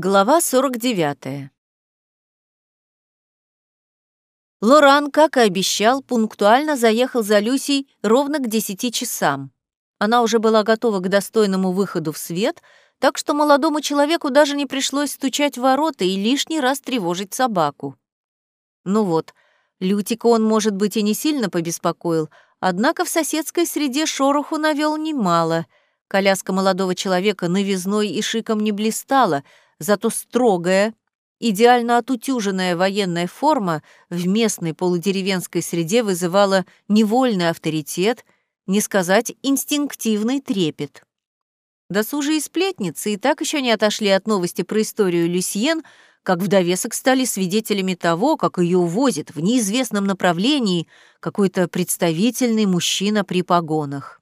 Глава 49. Лоран, как и обещал, пунктуально заехал за Люсей ровно к десяти часам. Она уже была готова к достойному выходу в свет, так что молодому человеку даже не пришлось стучать в ворота и лишний раз тревожить собаку. Ну вот, Лютика он, может быть, и не сильно побеспокоил, однако в соседской среде шороху навел немало. Коляска молодого человека новизной и шиком не блистала — зато строгая, идеально отутюженная военная форма в местной полудеревенской среде вызывала невольный авторитет, не сказать инстинктивный трепет. Досужие сплетницы и так еще не отошли от новости про историю Люсьен, как в довесок стали свидетелями того, как ее увозит в неизвестном направлении какой-то представительный мужчина при погонах.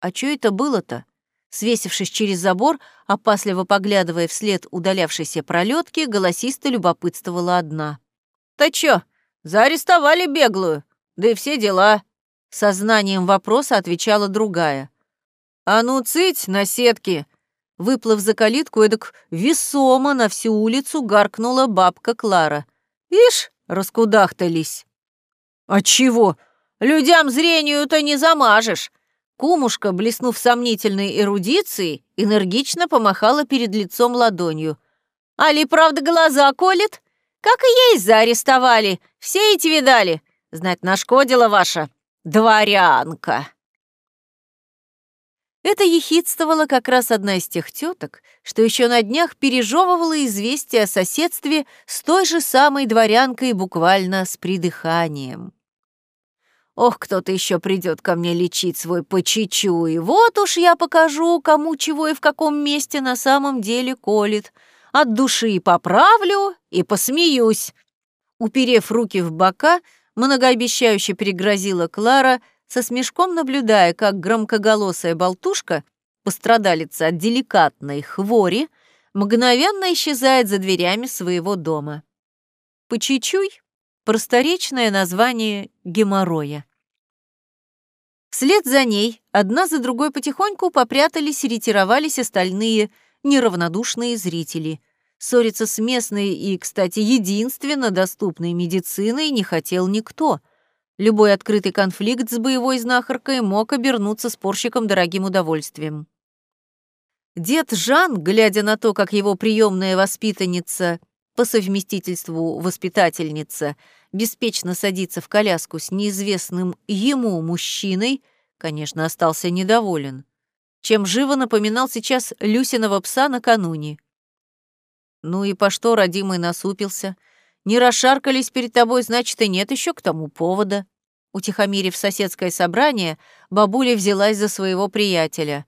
А что это было-то? Свесившись через забор, опасливо поглядывая вслед удалявшейся пролетки, голосисто любопытствовала одна. «Ты чё, заарестовали беглую? Да и все дела!» Сознанием вопроса отвечала другая. «А ну, цыть на сетке!» Выплыв за калитку, эдак весомо на всю улицу гаркнула бабка Клара. «Ишь, раскудахтались!» «А чего? Людям зрению-то не замажешь!» Кумушка, блеснув сомнительной эрудицией, энергично помахала перед лицом ладонью. «Али, правда, глаза колет? Как и есть заарестовали. Все эти видали. Знать, нашкодила ваша дворянка». Это ехидствовала как раз одна из тех теток, что еще на днях пережевывала известие о соседстве с той же самой дворянкой буквально с придыханием. Ох, кто-то еще придет ко мне лечить свой почечу, и вот уж я покажу, кому чего и в каком месте на самом деле колет. От души поправлю и посмеюсь. Уперев руки в бока, многообещающе перегрозила Клара, со смешком наблюдая, как громкоголосая болтушка, пострадалица от деликатной хвори, мгновенно исчезает за дверями своего дома. Почечуй — просторечное название геморроя. Вслед за ней одна за другой потихоньку попрятались и ретировались остальные неравнодушные зрители. Ссориться с местной и, кстати, единственно доступной медициной не хотел никто. Любой открытый конфликт с боевой знахаркой мог обернуться спорщиком дорогим удовольствием. Дед Жан, глядя на то, как его приемная воспитанница, по совместительству воспитательница, беспечно садится в коляску с неизвестным ему мужчиной, конечно, остался недоволен. Чем живо напоминал сейчас Люсиного пса накануне. Ну и по что родимый насупился? Не расшаркались перед тобой, значит, и нет еще к тому повода. Утихомирив соседское собрание, бабуля взялась за своего приятеля.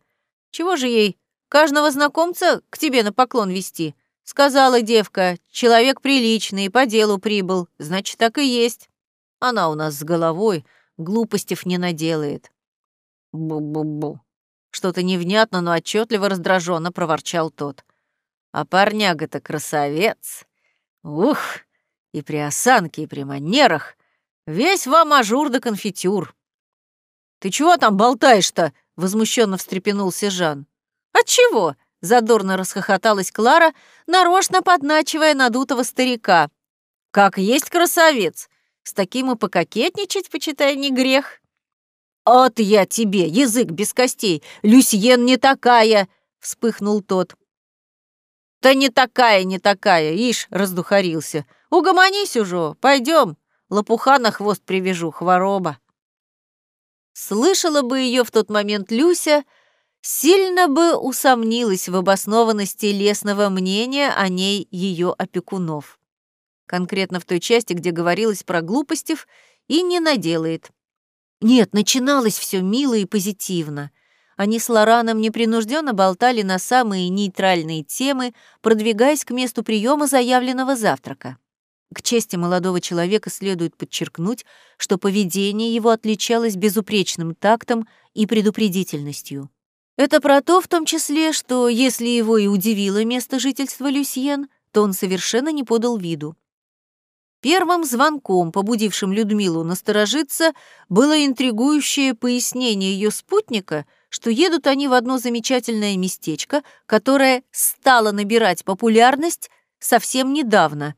Чего же ей, каждого знакомца к тебе на поклон вести? Сказала девка, человек приличный, по делу прибыл, значит, так и есть. Она у нас с головой, глупостей не наделает. Бу-бу-бу. Что-то невнятно, но отчетливо раздраженно проворчал тот. А парняга-то красавец. Ух, и при осанке, и при манерах. Весь вам ажур да конфитюр. Ты чего там болтаешь-то? Возмущенно встрепенулся Жан. Отчего? Задорно расхохоталась Клара, нарочно подначивая надутого старика. «Как есть красавец! С таким и пококетничать, почитай, не грех!» «От я тебе, язык без костей! Люсьен не такая!» — вспыхнул тот. «Да не такая, не такая!» — ишь, раздухарился. «Угомонись уже, пойдем, лопуха на хвост привяжу, хвороба!» Слышала бы ее в тот момент Люся — сильно бы усомнилась в обоснованности лесного мнения о ней ее опекунов. Конкретно в той части, где говорилось про глупостев, и не наделает. Нет, начиналось все мило и позитивно. Они с Лораном непринужденно болтали на самые нейтральные темы, продвигаясь к месту приема заявленного завтрака. К чести молодого человека следует подчеркнуть, что поведение его отличалось безупречным тактом и предупредительностью. Это про то в том числе, что если его и удивило место жительства Люсьен, то он совершенно не подал виду. Первым звонком, побудившим Людмилу насторожиться, было интригующее пояснение ее спутника, что едут они в одно замечательное местечко, которое стало набирать популярность совсем недавно.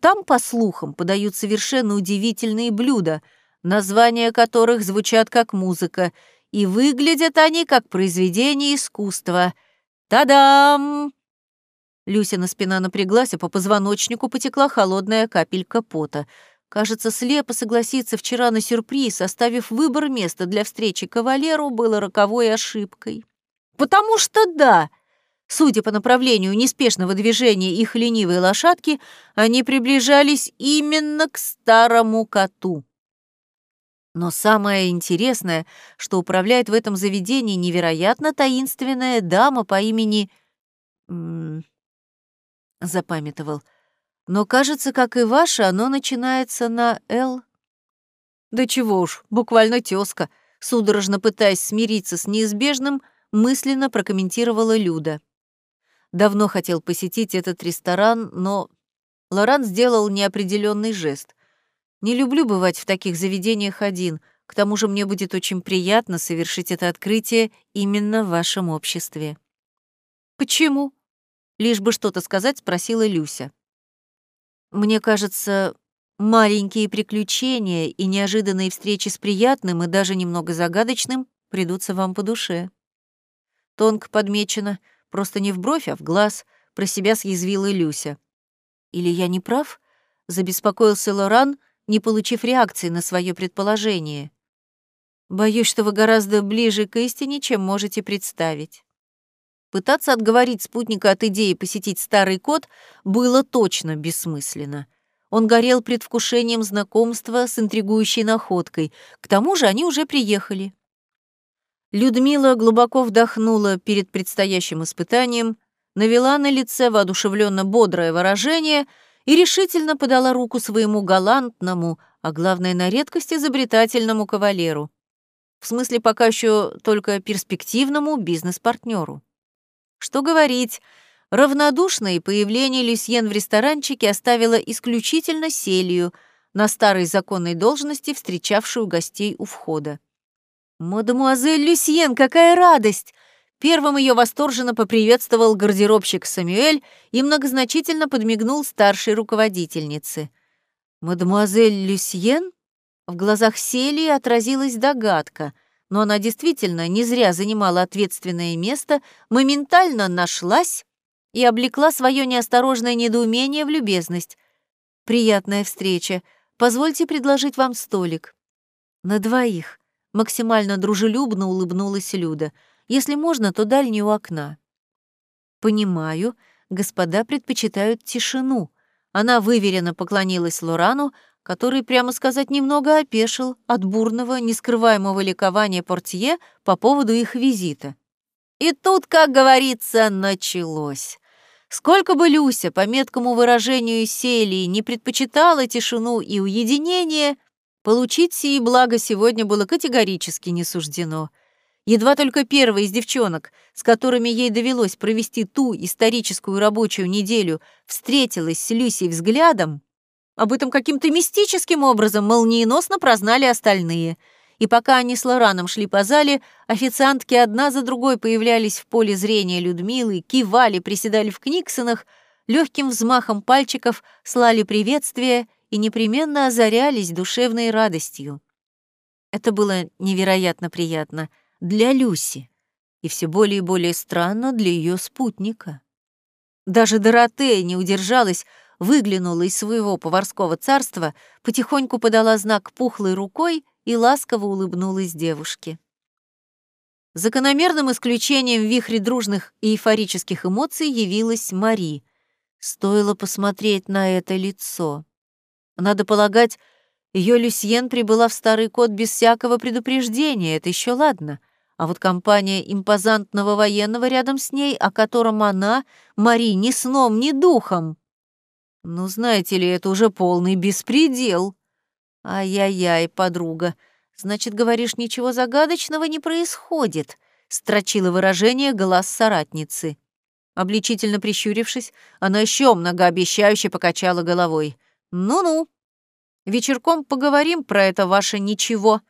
Там, по слухам, подают совершенно удивительные блюда, названия которых звучат как музыка, и выглядят они как произведение искусства. Та-дам! Люсина спина напряглась, а по позвоночнику потекла холодная капелька пота. Кажется, слепо согласиться вчера на сюрприз, оставив выбор места для встречи кавалеру, было роковой ошибкой. Потому что да, судя по направлению неспешного движения их ленивой лошадки, они приближались именно к старому коту. Но самое интересное, что управляет в этом заведении невероятно таинственная дама по имени... Запамятовал. Но, кажется, как и ваше, оно начинается на «Л». Да чего уж, буквально тёзка, судорожно пытаясь смириться с неизбежным, мысленно прокомментировала Люда. Давно хотел посетить этот ресторан, но Лоран сделал неопределенный жест. Не люблю бывать в таких заведениях один, к тому же мне будет очень приятно совершить это открытие именно в вашем обществе. Почему? Лишь бы что-то сказать, спросила Люся. Мне кажется, маленькие приключения и неожиданные встречи с приятным и даже немного загадочным придутся вам по душе. Тонко подмечено, просто не в бровь, а в глаз, про себя съязвила Люся. Или я не прав? Забеспокоился Лоран, не получив реакции на свое предположение. Боюсь, что вы гораздо ближе к истине, чем можете представить. Пытаться отговорить спутника от идеи посетить старый кот было точно бессмысленно. Он горел предвкушением знакомства с интригующей находкой. К тому же они уже приехали. Людмила глубоко вдохнула перед предстоящим испытанием, навела на лице воодушевленно бодрое выражение и решительно подала руку своему галантному, а главное, на редкость изобретательному кавалеру. В смысле, пока еще только перспективному бизнес-партнеру. Что говорить, равнодушное появление Люсьен в ресторанчике оставило исключительно Селию, на старой законной должности, встречавшую гостей у входа. «Мадемуазель Люсьен, какая радость!» Первым ее восторженно поприветствовал гардеробщик Самюэль и многозначительно подмигнул старшей руководительнице. «Мадемуазель Люсьен?» В глазах Селии отразилась догадка — но она действительно не зря занимала ответственное место, моментально нашлась и облекла свое неосторожное недоумение в любезность. «Приятная встреча. Позвольте предложить вам столик». «На двоих», — максимально дружелюбно улыбнулась Люда. «Если можно, то дальний окна». «Понимаю, господа предпочитают тишину». Она выверенно поклонилась Лорану, который, прямо сказать, немного опешил от бурного, нескрываемого ликования портье по поводу их визита. И тут, как говорится, началось. Сколько бы Люся, по меткому выражению Селии, не предпочитала тишину и уединение, получить сии благо сегодня было категорически не суждено. Едва только первая из девчонок, с которыми ей довелось провести ту историческую рабочую неделю, встретилась с Люсей взглядом, об этом каким-то мистическим образом молниеносно прознали остальные. И пока они с Лораном шли по зале, официантки одна за другой появлялись в поле зрения Людмилы, кивали, приседали в книгсонах, легким взмахом пальчиков слали приветствия и непременно озарялись душевной радостью. Это было невероятно приятно для Люси и все более и более странно для ее спутника. Даже Доротея не удержалась, выглянула из своего поварского царства, потихоньку подала знак пухлой рукой и ласково улыбнулась девушке. Закономерным исключением вихре дружных и эйфорических эмоций явилась Мари. Стоило посмотреть на это лицо. Надо полагать, ее Люсьен прибыла в Старый Кот без всякого предупреждения, это еще ладно. А вот компания импозантного военного рядом с ней, о котором она, Мари, ни сном, ни духом. Ну, знаете ли, это уже полный беспредел. Ай-яй-яй, подруга. Значит, говоришь, ничего загадочного не происходит, строчила выражение глаз соратницы. Обличительно прищурившись, она еще многообещающе покачала головой. «Ну-ну, вечерком поговорим про это ваше ничего».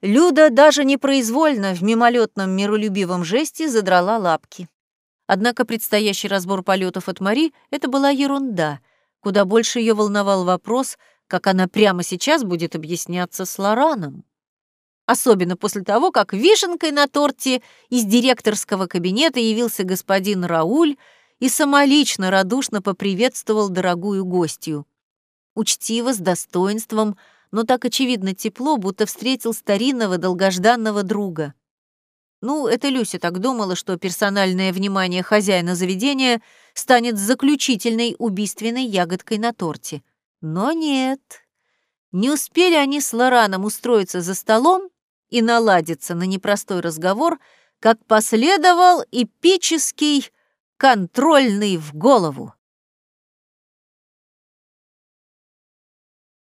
Люда даже непроизвольно в мимолетном миролюбивом жесте задрала лапки. Однако предстоящий разбор полетов от Мари — это была ерунда. Куда больше ее волновал вопрос, как она прямо сейчас будет объясняться с Лораном. Особенно после того, как вишенкой на торте из директорского кабинета явился господин Рауль и самолично радушно поприветствовал дорогую гостью. Учтиво, с достоинством, но так очевидно тепло, будто встретил старинного долгожданного друга. Ну, это Люся так думала, что персональное внимание хозяина заведения станет заключительной убийственной ягодкой на торте. Но нет. Не успели они с Лораном устроиться за столом и наладиться на непростой разговор, как последовал эпический контрольный в голову.